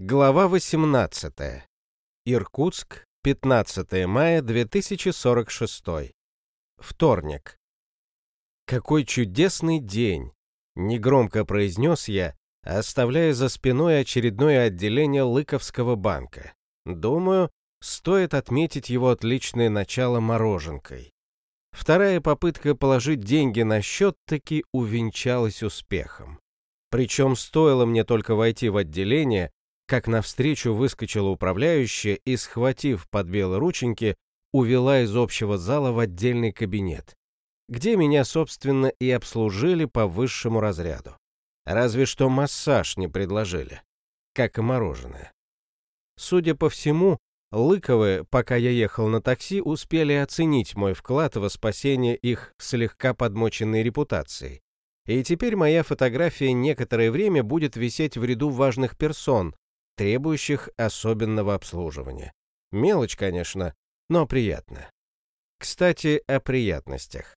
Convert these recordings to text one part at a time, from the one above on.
Глава 18. Иркутск, 15 мая 2046. Вторник. Какой чудесный день, негромко произнес я, оставляя за спиной очередное отделение Лыковского банка. Думаю, стоит отметить его отличное начало мороженкой. Вторая попытка положить деньги на счет таки увенчалась успехом. Причем стоило мне только войти в отделение, как навстречу выскочила управляющая и, схватив под белые рученьки, увела из общего зала в отдельный кабинет, где меня, собственно, и обслужили по высшему разряду. Разве что массаж не предложили, как и мороженое. Судя по всему, Лыковы, пока я ехал на такси, успели оценить мой вклад во спасение их слегка подмоченной репутацией. И теперь моя фотография некоторое время будет висеть в ряду важных персон, требующих особенного обслуживания. Мелочь, конечно, но приятно. Кстати, о приятностях.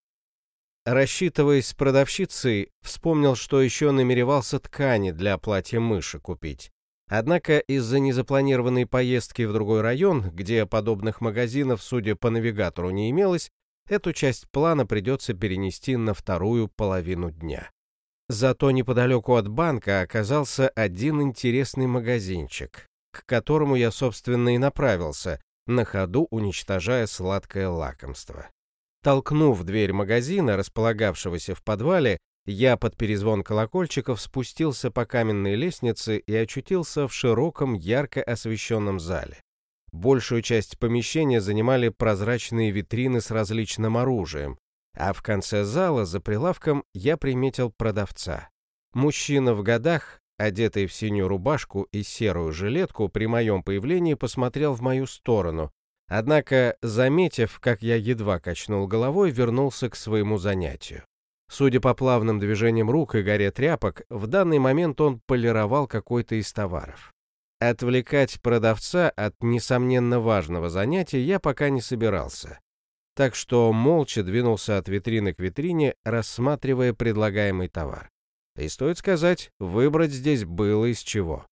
Рассчитываясь с продавщицей, вспомнил, что еще намеревался ткани для платья мыши купить. Однако из-за незапланированной поездки в другой район, где подобных магазинов, судя по навигатору, не имелось, эту часть плана придется перенести на вторую половину дня. Зато неподалеку от банка оказался один интересный магазинчик, к которому я, собственно, и направился, на ходу уничтожая сладкое лакомство. Толкнув дверь магазина, располагавшегося в подвале, я под перезвон колокольчиков спустился по каменной лестнице и очутился в широком, ярко освещенном зале. Большую часть помещения занимали прозрачные витрины с различным оружием, а в конце зала за прилавком я приметил продавца. Мужчина в годах, одетый в синюю рубашку и серую жилетку, при моем появлении посмотрел в мою сторону, однако, заметив, как я едва качнул головой, вернулся к своему занятию. Судя по плавным движениям рук и горе тряпок, в данный момент он полировал какой-то из товаров. Отвлекать продавца от несомненно важного занятия я пока не собирался так что молча двинулся от витрины к витрине, рассматривая предлагаемый товар. И стоит сказать, выбрать здесь было из чего.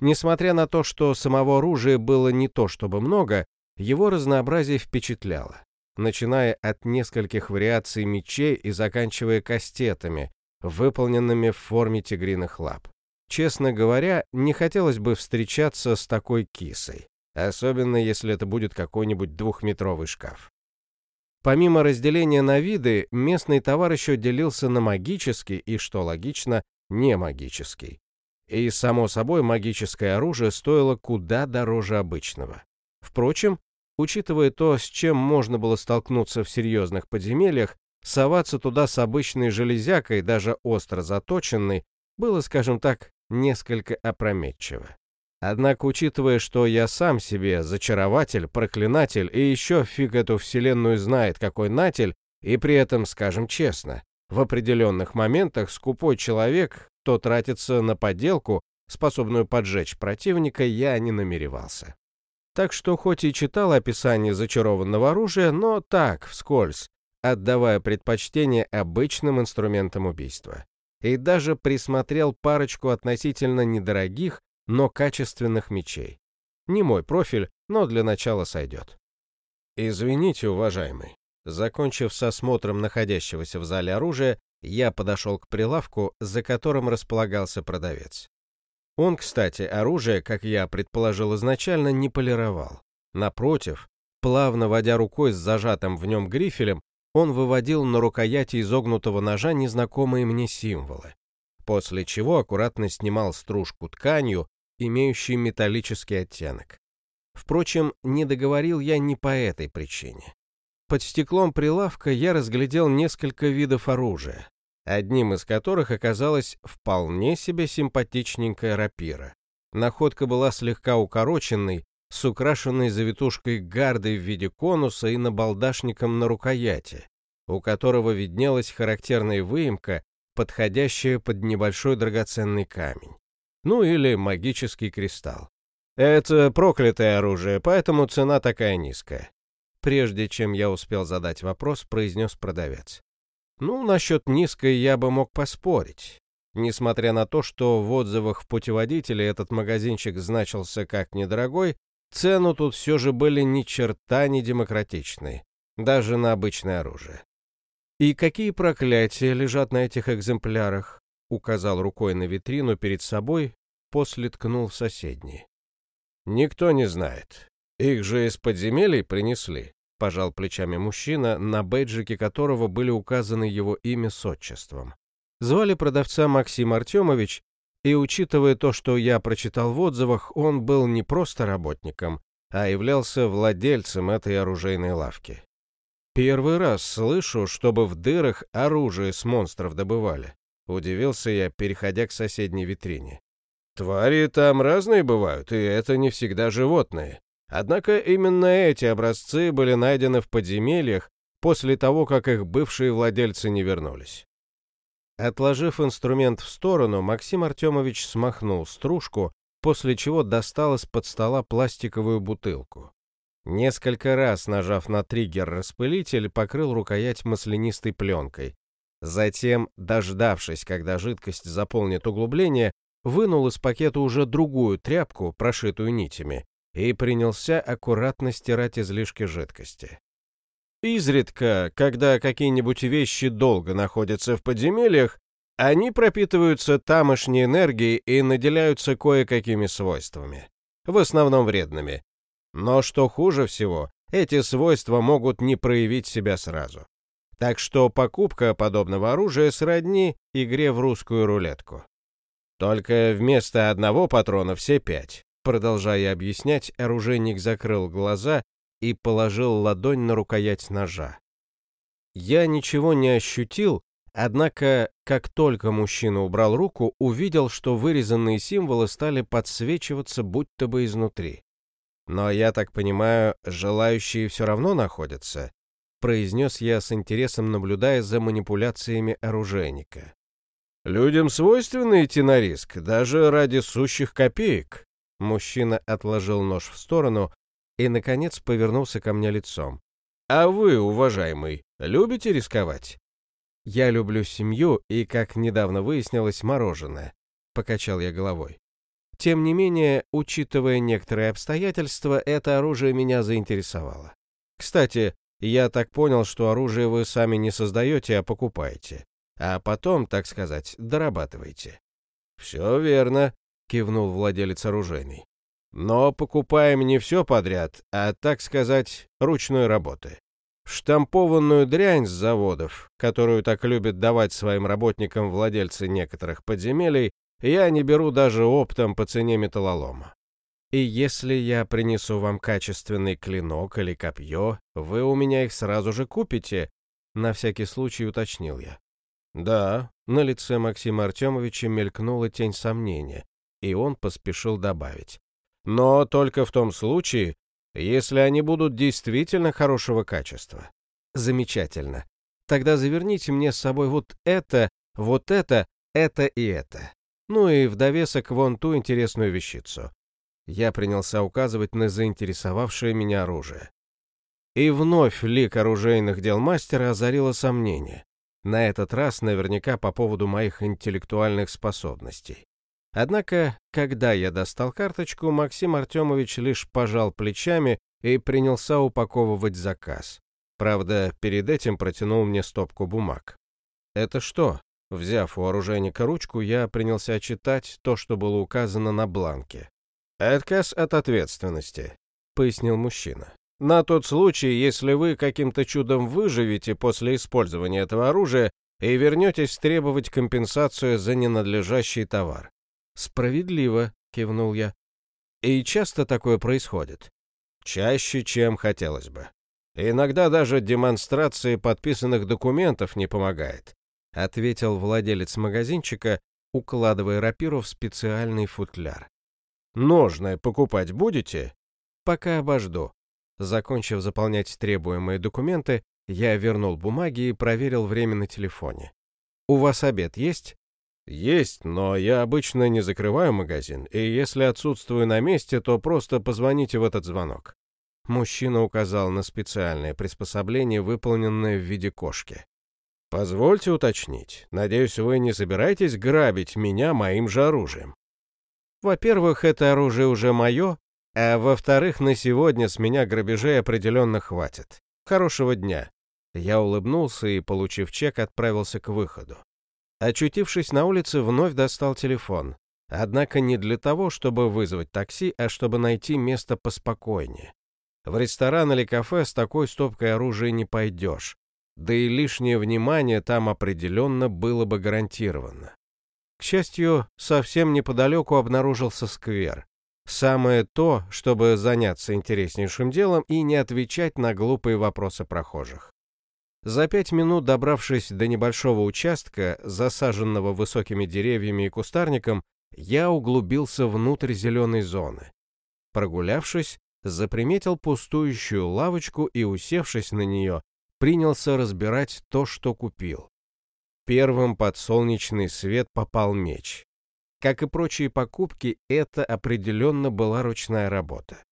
Несмотря на то, что самого оружия было не то чтобы много, его разнообразие впечатляло, начиная от нескольких вариаций мечей и заканчивая кастетами, выполненными в форме тигриных лап. Честно говоря, не хотелось бы встречаться с такой кисой, особенно если это будет какой-нибудь двухметровый шкаф. Помимо разделения на виды, местный товар еще делился на магический и, что логично, не магический. И, само собой, магическое оружие стоило куда дороже обычного. Впрочем, учитывая то, с чем можно было столкнуться в серьезных подземельях, соваться туда с обычной железякой, даже остро заточенной, было, скажем так, несколько опрометчиво. Однако, учитывая, что я сам себе зачарователь, проклинатель и еще фиг эту вселенную знает какой натель, и при этом, скажем честно, в определенных моментах скупой человек, то тратится на подделку, способную поджечь противника, я не намеревался. Так что хоть и читал описание зачарованного оружия, но так, вскользь, отдавая предпочтение обычным инструментам убийства. И даже присмотрел парочку относительно недорогих, но качественных мечей. Не мой профиль, но для начала сойдет. Извините, уважаемый. Закончив с осмотром находящегося в зале оружия, я подошел к прилавку, за которым располагался продавец. Он, кстати, оружие, как я предположил изначально, не полировал. Напротив, плавно водя рукой с зажатым в нем грифелем, он выводил на рукояти изогнутого ножа незнакомые мне символы, после чего аккуратно снимал стружку тканью, имеющий металлический оттенок. Впрочем, не договорил я не по этой причине. Под стеклом прилавка я разглядел несколько видов оружия, одним из которых оказалась вполне себе симпатичненькая рапира. Находка была слегка укороченной, с украшенной завитушкой гардой в виде конуса и набалдашником на рукояти, у которого виднелась характерная выемка, подходящая под небольшой драгоценный камень ну или магический кристалл. Это проклятое оружие, поэтому цена такая низкая. Прежде чем я успел задать вопрос, произнес продавец. Ну, насчет низкой я бы мог поспорить. Несмотря на то, что в отзывах в путеводителе этот магазинчик значился как недорогой, цену тут все же были ни черта не демократичной, даже на обычное оружие. «И какие проклятия лежат на этих экземплярах?» Указал рукой на витрину перед собой, после ткнул в соседний. «Никто не знает. Их же из подземелий принесли», — пожал плечами мужчина, на бейджике которого были указаны его имя с отчеством. Звали продавца Максим Артемович, и, учитывая то, что я прочитал в отзывах, он был не просто работником, а являлся владельцем этой оружейной лавки. Первый раз слышу, чтобы в дырах оружие с монстров добывали. Удивился я, переходя к соседней витрине. Твари там разные бывают, и это не всегда животные. Однако именно эти образцы были найдены в подземельях после того, как их бывшие владельцы не вернулись. Отложив инструмент в сторону, Максим Артемович смахнул стружку, после чего достал из-под стола пластиковую бутылку. Несколько раз, нажав на триггер-распылитель, покрыл рукоять маслянистой пленкой. Затем, дождавшись, когда жидкость заполнит углубление, вынул из пакета уже другую тряпку, прошитую нитями, и принялся аккуратно стирать излишки жидкости. Изредка, когда какие-нибудь вещи долго находятся в подземельях, они пропитываются тамошней энергией и наделяются кое-какими свойствами, в основном вредными. Но что хуже всего, эти свойства могут не проявить себя сразу. Так что покупка подобного оружия сродни игре в русскую рулетку. Только вместо одного патрона все пять. Продолжая объяснять, оружейник закрыл глаза и положил ладонь на рукоять ножа. Я ничего не ощутил, однако, как только мужчина убрал руку, увидел, что вырезанные символы стали подсвечиваться будто бы изнутри. Но, я так понимаю, желающие все равно находятся, произнес я с интересом, наблюдая за манипуляциями оружейника. Людям свойственно идти на риск, даже ради сущих копеек. Мужчина отложил нож в сторону, и, наконец, повернулся ко мне лицом. «А вы, уважаемый, любите рисковать?» «Я люблю семью и, как недавно выяснилось, мороженое», — покачал я головой. Тем не менее, учитывая некоторые обстоятельства, это оружие меня заинтересовало. Кстати, я так понял, что оружие вы сами не создаете, а покупаете. А потом, так сказать, дорабатываете. «Все верно», — кивнул владелец оружейной. Но покупаем не все подряд, а, так сказать, ручной работы. Штампованную дрянь с заводов, которую так любят давать своим работникам владельцы некоторых подземелий, я не беру даже оптом по цене металлолома. И если я принесу вам качественный клинок или копье, вы у меня их сразу же купите, на всякий случай уточнил я. Да, на лице Максима Артемовича мелькнула тень сомнения, и он поспешил добавить. Но только в том случае, если они будут действительно хорошего качества. Замечательно. Тогда заверните мне с собой вот это, вот это, это и это. Ну и в довесок вон ту интересную вещицу. Я принялся указывать на заинтересовавшее меня оружие. И вновь лик оружейных дел мастера озарило сомнение. На этот раз наверняка по поводу моих интеллектуальных способностей. Однако, когда я достал карточку, Максим Артемович лишь пожал плечами и принялся упаковывать заказ. Правда, перед этим протянул мне стопку бумаг. «Это что?» Взяв у оружейника ручку, я принялся читать то, что было указано на бланке. «Отказ от ответственности», — пояснил мужчина. «На тот случай, если вы каким-то чудом выживете после использования этого оружия и вернетесь требовать компенсацию за ненадлежащий товар. «Справедливо», — кивнул я. «И часто такое происходит?» «Чаще, чем хотелось бы. Иногда даже демонстрации подписанных документов не помогает», — ответил владелец магазинчика, укладывая рапиру в специальный футляр. «Ножное покупать будете?» «Пока обожду». Закончив заполнять требуемые документы, я вернул бумаги и проверил время на телефоне. «У вас обед есть?» «Есть, но я обычно не закрываю магазин, и если отсутствую на месте, то просто позвоните в этот звонок». Мужчина указал на специальное приспособление, выполненное в виде кошки. Позвольте уточнить. Надеюсь, вы не собираетесь грабить меня моим же оружием. Во-первых, это оружие уже мое, а во-вторых, на сегодня с меня грабежей определенно хватит. Хорошего дня. Я улыбнулся и, получив чек, отправился к выходу. Очутившись на улице, вновь достал телефон. Однако не для того, чтобы вызвать такси, а чтобы найти место поспокойнее. В ресторан или кафе с такой стопкой оружия не пойдешь. Да и лишнее внимание там определенно было бы гарантировано. К счастью, совсем неподалеку обнаружился сквер. Самое то, чтобы заняться интереснейшим делом и не отвечать на глупые вопросы прохожих. За пять минут, добравшись до небольшого участка, засаженного высокими деревьями и кустарником, я углубился внутрь зеленой зоны. Прогулявшись, заприметил пустующую лавочку и, усевшись на нее, принялся разбирать то, что купил. Первым под солнечный свет попал меч. Как и прочие покупки, это определенно была ручная работа.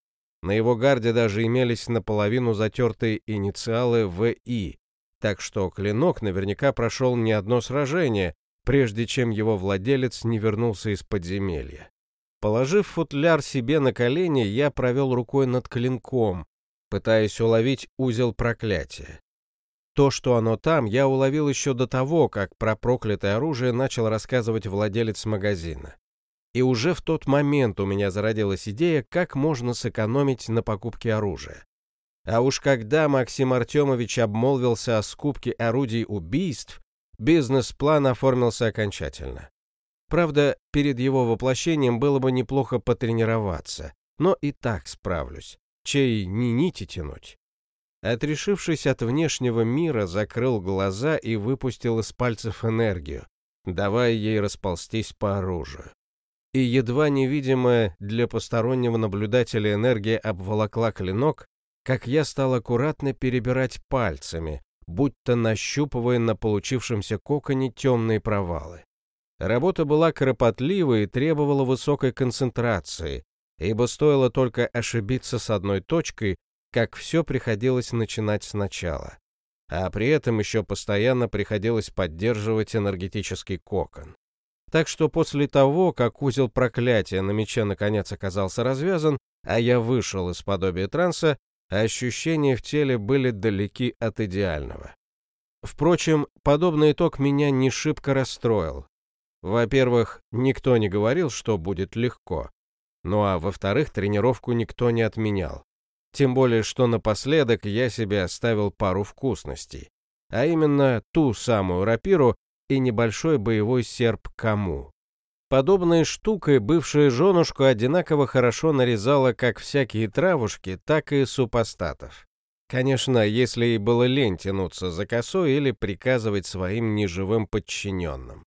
На его гарде даже имелись наполовину затертые инициалы ВИ, так что клинок наверняка прошел не одно сражение, прежде чем его владелец не вернулся из подземелья. Положив футляр себе на колени, я провел рукой над клинком, пытаясь уловить узел проклятия. То, что оно там, я уловил еще до того, как про проклятое оружие начал рассказывать владелец магазина. И уже в тот момент у меня зародилась идея, как можно сэкономить на покупке оружия. А уж когда Максим Артемович обмолвился о скупке орудий убийств, бизнес-план оформился окончательно. Правда, перед его воплощением было бы неплохо потренироваться, но и так справлюсь, чей не нити тянуть. Отрешившись от внешнего мира, закрыл глаза и выпустил из пальцев энергию, давая ей расползтись по оружию. И едва невидимая для постороннего наблюдателя энергия обволокла клинок, как я стал аккуратно перебирать пальцами, будто нащупывая на получившемся коконе темные провалы. Работа была кропотливой и требовала высокой концентрации, ибо стоило только ошибиться с одной точкой, как все приходилось начинать сначала. А при этом еще постоянно приходилось поддерживать энергетический кокон. Так что после того, как узел проклятия на мече наконец оказался развязан, а я вышел из подобия транса, ощущения в теле были далеки от идеального. Впрочем, подобный итог меня не шибко расстроил. Во-первых, никто не говорил, что будет легко. Ну а во-вторых, тренировку никто не отменял. Тем более, что напоследок я себе оставил пару вкусностей, а именно ту самую рапиру и небольшой боевой серп Кому. Подобной штукой бывшая женушку одинаково хорошо нарезала как всякие травушки, так и супостатов. Конечно, если ей было лень тянуться за косой или приказывать своим неживым подчиненным.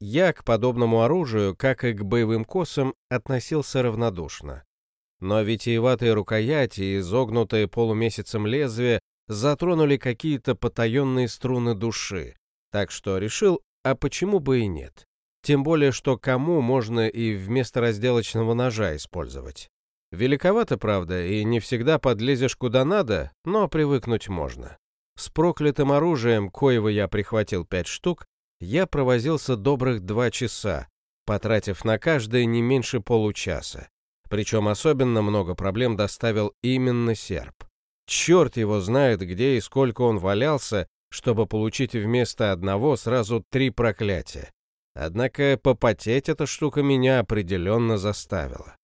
Я к подобному оружию, как и к боевым косам, относился равнодушно. Но витиеватые рукояти и изогнутые полумесяцем лезвия затронули какие-то потаенные струны души, так что решил, а почему бы и нет. Тем более, что кому можно и вместо разделочного ножа использовать. Великовато, правда, и не всегда подлезешь куда надо, но привыкнуть можно. С проклятым оружием, коего я прихватил пять штук, я провозился добрых два часа, потратив на каждое не меньше получаса. Причем особенно много проблем доставил именно серп. Черт его знает, где и сколько он валялся, чтобы получить вместо одного сразу три проклятия. Однако попотеть эта штука меня определенно заставила.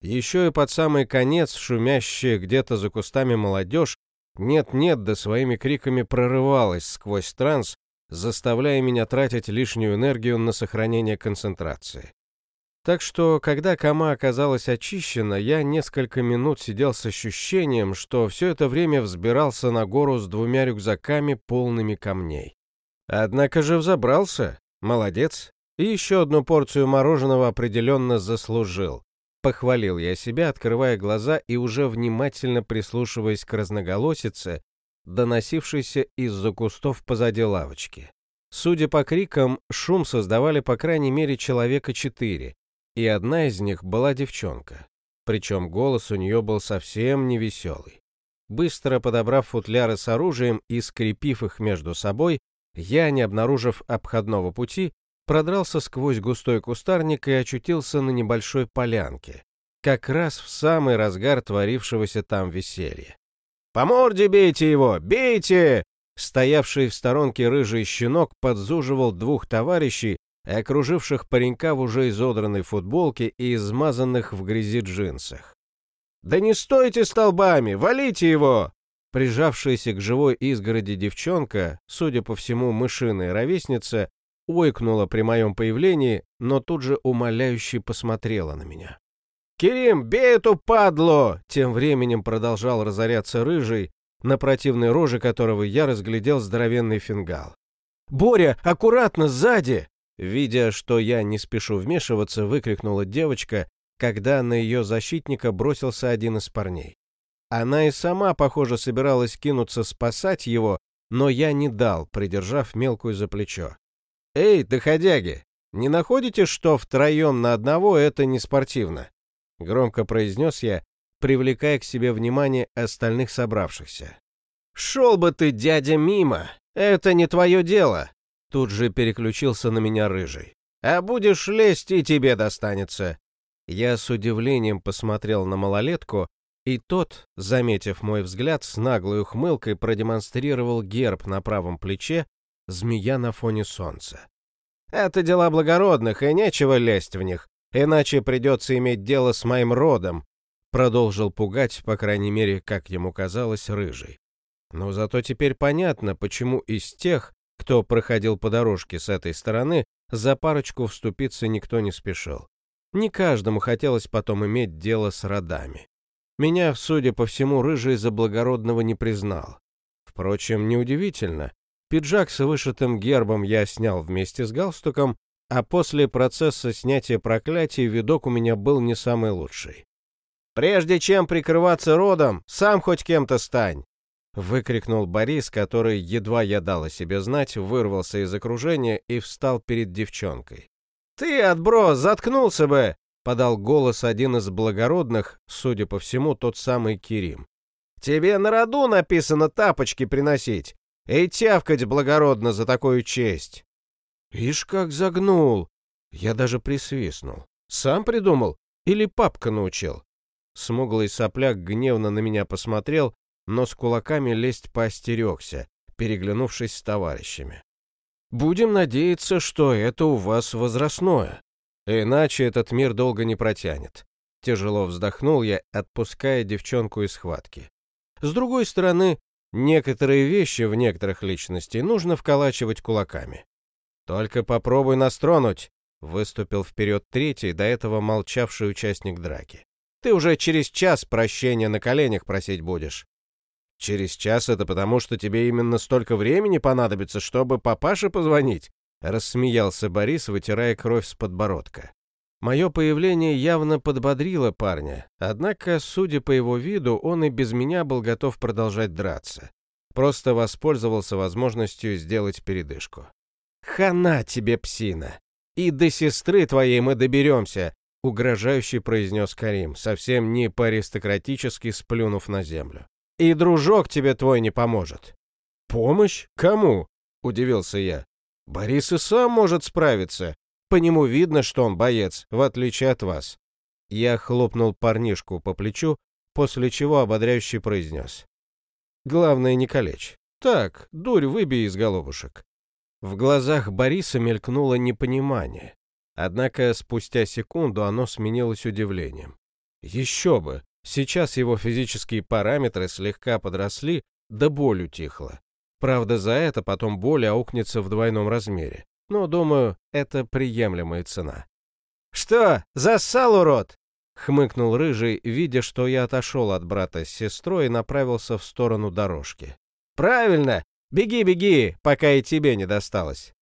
Еще и под самый конец шумящая где-то за кустами молодежь нет-нет да своими криками прорывалась сквозь транс, заставляя меня тратить лишнюю энергию на сохранение концентрации. Так что, когда кома оказалась очищена, я несколько минут сидел с ощущением, что все это время взбирался на гору с двумя рюкзаками, полными камней. Однако же взобрался. Молодец. И еще одну порцию мороженого определенно заслужил. Похвалил я себя, открывая глаза и уже внимательно прислушиваясь к разноголосице, доносившейся из-за кустов позади лавочки. Судя по крикам, шум создавали по крайней мере человека четыре, и одна из них была девчонка. Причем голос у нее был совсем не веселый. Быстро подобрав футляры с оружием и скрепив их между собой, я, не обнаружив обходного пути, продрался сквозь густой кустарник и очутился на небольшой полянке, как раз в самый разгар творившегося там веселья. «По морде бейте его! Бейте!» Стоявший в сторонке рыжий щенок подзуживал двух товарищей, окруживших паренька в уже изодранной футболке и измазанных в грязи джинсах. «Да не стойте столбами! Валите его!» Прижавшаяся к живой изгороди девчонка, судя по всему, мышиная ровесница, ойкнула при моем появлении, но тут же умоляюще посмотрела на меня. «Керим, бей эту падлу!» Тем временем продолжал разоряться рыжий, на противной роже которого я разглядел здоровенный фингал. «Боря, аккуратно, сзади!» Видя, что я не спешу вмешиваться, выкрикнула девочка, когда на ее защитника бросился один из парней. Она и сама, похоже, собиралась кинуться спасать его, но я не дал, придержав мелкую за плечо. «Эй, доходяги, не находите, что втроем на одного это не спортивно?» Громко произнес я, привлекая к себе внимание остальных собравшихся. «Шел бы ты, дядя, мимо! Это не твое дело!» Тут же переключился на меня рыжий. «А будешь лезть, и тебе достанется!» Я с удивлением посмотрел на малолетку, и тот, заметив мой взгляд, с наглой ухмылкой продемонстрировал герб на правом плече, змея на фоне солнца. «Это дела благородных, и нечего лезть в них, иначе придется иметь дело с моим родом», продолжил пугать, по крайней мере, как ему казалось, рыжий. Но зато теперь понятно, почему из тех, кто проходил по дорожке с этой стороны, за парочку вступиться никто не спешил. Не каждому хотелось потом иметь дело с родами. Меня, судя по всему, рыжий за благородного не признал. Впрочем, неудивительно. Пиджак с вышитым гербом я снял вместе с галстуком, а после процесса снятия проклятий видок у меня был не самый лучший. «Прежде чем прикрываться родом, сам хоть кем-то стань!» Выкрикнул Борис, который, едва я дал о себе знать, вырвался из окружения и встал перед девчонкой. «Ты, отброс, заткнулся бы! подал голос один из благородных, судя по всему, тот самый Кирим. «Тебе на роду написано тапочки приносить и тявкать благородно за такую честь». «Ишь, как загнул!» Я даже присвистнул. «Сам придумал? Или папка научил?» Смуглый сопляк гневно на меня посмотрел, но с кулаками лезть поостерегся, переглянувшись с товарищами. «Будем надеяться, что это у вас возрастное», Иначе этот мир долго не протянет. Тяжело вздохнул я, отпуская девчонку из схватки. С другой стороны, некоторые вещи в некоторых личностей нужно вколачивать кулаками. Только попробуй настронуть, выступил вперед третий, до этого молчавший участник драки. Ты уже через час прощения на коленях просить будешь. Через час это потому, что тебе именно столько времени понадобится, чтобы папаше позвонить? Рассмеялся Борис, вытирая кровь с подбородка. Мое появление явно подбодрило парня, однако, судя по его виду, он и без меня был готов продолжать драться. Просто воспользовался возможностью сделать передышку. «Хана тебе, псина! И до сестры твоей мы доберемся!» — угрожающе произнес Карим, совсем не по-аристократически сплюнув на землю. «И дружок тебе твой не поможет». «Помощь? Кому?» — удивился я. Борис и сам может справиться. По нему видно, что он боец, в отличие от вас. Я хлопнул парнишку по плечу, после чего ободряюще произнес. Главное, не калечь. Так, дурь выбей из головушек. В глазах Бориса мелькнуло непонимание. Однако спустя секунду оно сменилось удивлением. Еще бы, сейчас его физические параметры слегка подросли, да боль утихла. Правда, за это потом боль аукнется в двойном размере. Но, думаю, это приемлемая цена. «Что, зассал, урод?» — хмыкнул Рыжий, видя, что я отошел от брата с сестрой и направился в сторону дорожки. «Правильно! Беги, беги, пока и тебе не досталось!»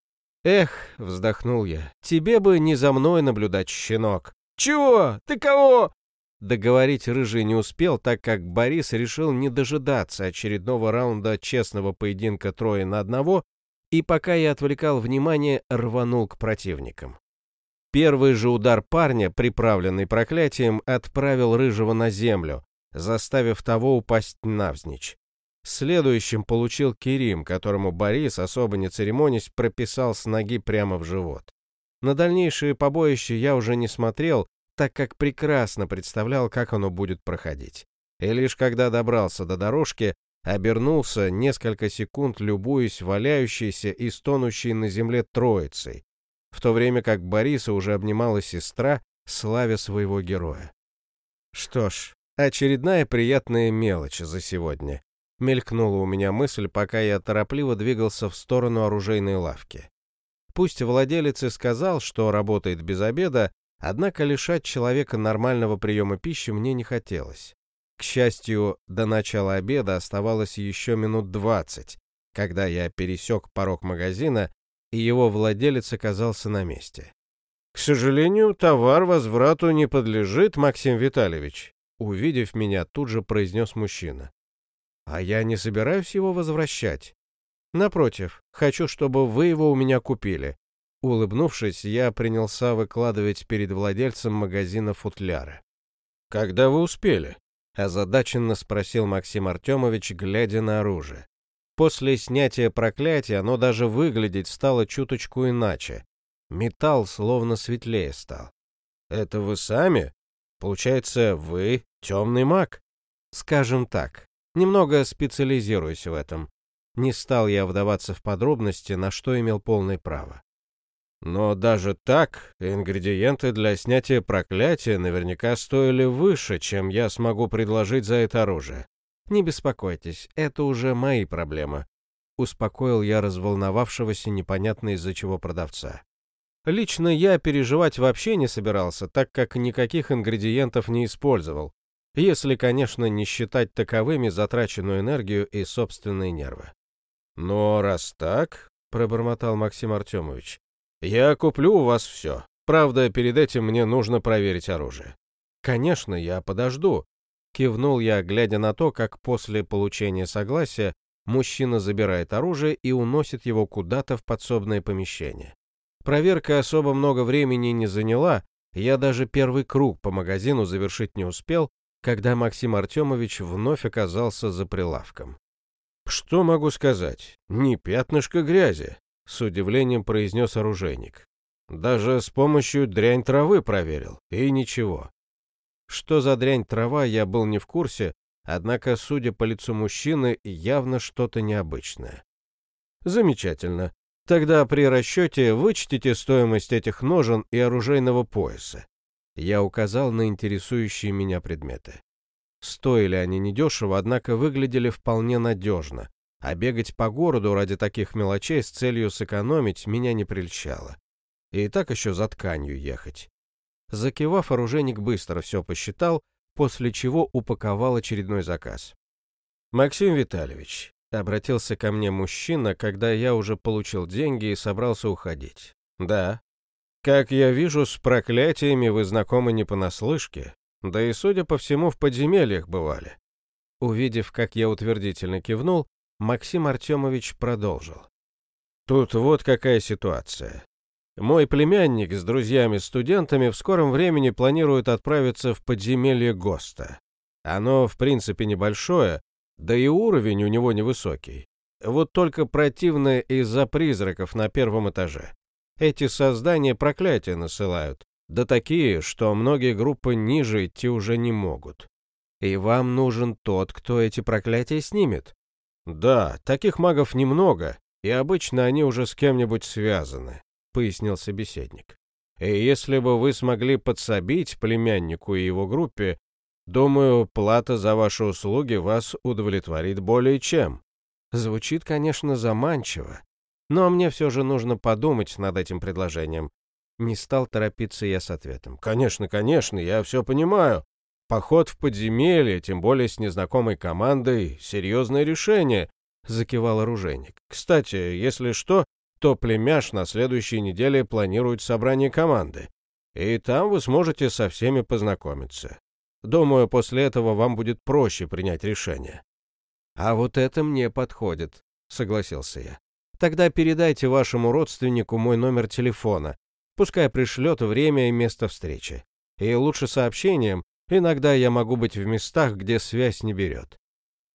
«Эх», — вздохнул я, — «тебе бы не за мной наблюдать, щенок». «Чего? Ты кого?» Договорить Рыжий не успел, так как Борис решил не дожидаться очередного раунда честного поединка трое на одного, и пока я отвлекал внимание, рванул к противникам. Первый же удар парня, приправленный проклятием, отправил Рыжего на землю, заставив того упасть навзничь. Следующим получил Керим, которому Борис, особо не церемонясь, прописал с ноги прямо в живот. На дальнейшие побоища я уже не смотрел, так как прекрасно представлял, как оно будет проходить. И лишь когда добрался до дорожки, обернулся, несколько секунд любуясь валяющейся и стонущей на земле троицей, в то время как Бориса уже обнимала сестра, славя своего героя. Что ж, очередная приятная мелочь за сегодня. Мелькнула у меня мысль, пока я торопливо двигался в сторону оружейной лавки. Пусть владелец и сказал, что работает без обеда, однако лишать человека нормального приема пищи мне не хотелось. К счастью, до начала обеда оставалось еще минут двадцать, когда я пересек порог магазина, и его владелец оказался на месте. «К сожалению, товар возврату не подлежит, Максим Витальевич», увидев меня, тут же произнес мужчина. А я не собираюсь его возвращать. Напротив, хочу, чтобы вы его у меня купили. Улыбнувшись, я принялся выкладывать перед владельцем магазина футляры. «Когда вы успели?» — озадаченно спросил Максим Артемович, глядя на оружие. После снятия проклятия оно даже выглядеть стало чуточку иначе. Металл словно светлее стал. «Это вы сами? Получается, вы темный маг?» «Скажем так, Немного специализируюсь в этом. Не стал я вдаваться в подробности, на что имел полное право. Но даже так, ингредиенты для снятия проклятия наверняка стоили выше, чем я смогу предложить за это оружие. Не беспокойтесь, это уже мои проблемы. Успокоил я разволновавшегося непонятно из-за чего продавца. Лично я переживать вообще не собирался, так как никаких ингредиентов не использовал, если, конечно, не считать таковыми затраченную энергию и собственные нервы. «Но раз так», — пробормотал Максим Артемович, — «я куплю у вас все. Правда, перед этим мне нужно проверить оружие». «Конечно, я подожду», — кивнул я, глядя на то, как после получения согласия мужчина забирает оружие и уносит его куда-то в подсобное помещение. Проверка особо много времени не заняла, я даже первый круг по магазину завершить не успел, когда Максим Артемович вновь оказался за прилавком. «Что могу сказать? Не пятнышко грязи», — с удивлением произнес оружейник. «Даже с помощью дрянь травы проверил, и ничего». Что за дрянь трава, я был не в курсе, однако, судя по лицу мужчины, явно что-то необычное. «Замечательно. Тогда при расчете вычтите стоимость этих ножен и оружейного пояса. Я указал на интересующие меня предметы. Стоили они недешево, однако выглядели вполне надежно, а бегать по городу ради таких мелочей с целью сэкономить меня не прельщало. И так еще за тканью ехать. Закивав, оружейник быстро все посчитал, после чего упаковал очередной заказ. «Максим Витальевич», — обратился ко мне мужчина, когда я уже получил деньги и собрался уходить. «Да», как я вижу, с проклятиями вы знакомы не понаслышке, да и, судя по всему, в подземельях бывали. Увидев, как я утвердительно кивнул, Максим Артемович продолжил. Тут вот какая ситуация. Мой племянник с друзьями-студентами в скором времени планирует отправиться в подземелье ГОСТа. Оно, в принципе, небольшое, да и уровень у него невысокий. Вот только противное из-за призраков на первом этаже. Эти создания проклятия насылают, да такие, что многие группы ниже идти уже не могут. И вам нужен тот, кто эти проклятия снимет. Да, таких магов немного, и обычно они уже с кем-нибудь связаны, пояснил собеседник. И если бы вы смогли подсобить племяннику и его группе, думаю, плата за ваши услуги вас удовлетворит более чем. Звучит, конечно, заманчиво, но мне все же нужно подумать над этим предложением. Не стал торопиться я с ответом. «Конечно, конечно, я все понимаю. Поход в подземелье, тем более с незнакомой командой, серьезное решение», — закивал оружейник. «Кстати, если что, то племяш на следующей неделе планирует собрание команды. И там вы сможете со всеми познакомиться. Думаю, после этого вам будет проще принять решение». «А вот это мне подходит», — согласился я. Тогда передайте вашему родственнику мой номер телефона. Пускай пришлет время и место встречи. И лучше сообщением, иногда я могу быть в местах, где связь не берет.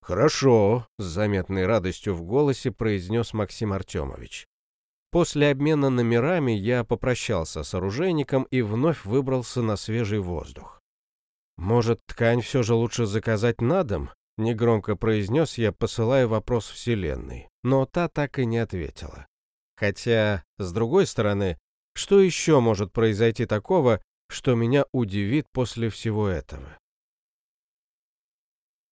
«Хорошо», — с заметной радостью в голосе произнес Максим Артемович. После обмена номерами я попрощался с оружейником и вновь выбрался на свежий воздух. «Может, ткань все же лучше заказать на дом?» — негромко произнес я, посылая вопрос Вселенной, но та так и не ответила. Хотя, с другой стороны, что еще может произойти такого, что меня удивит после всего этого?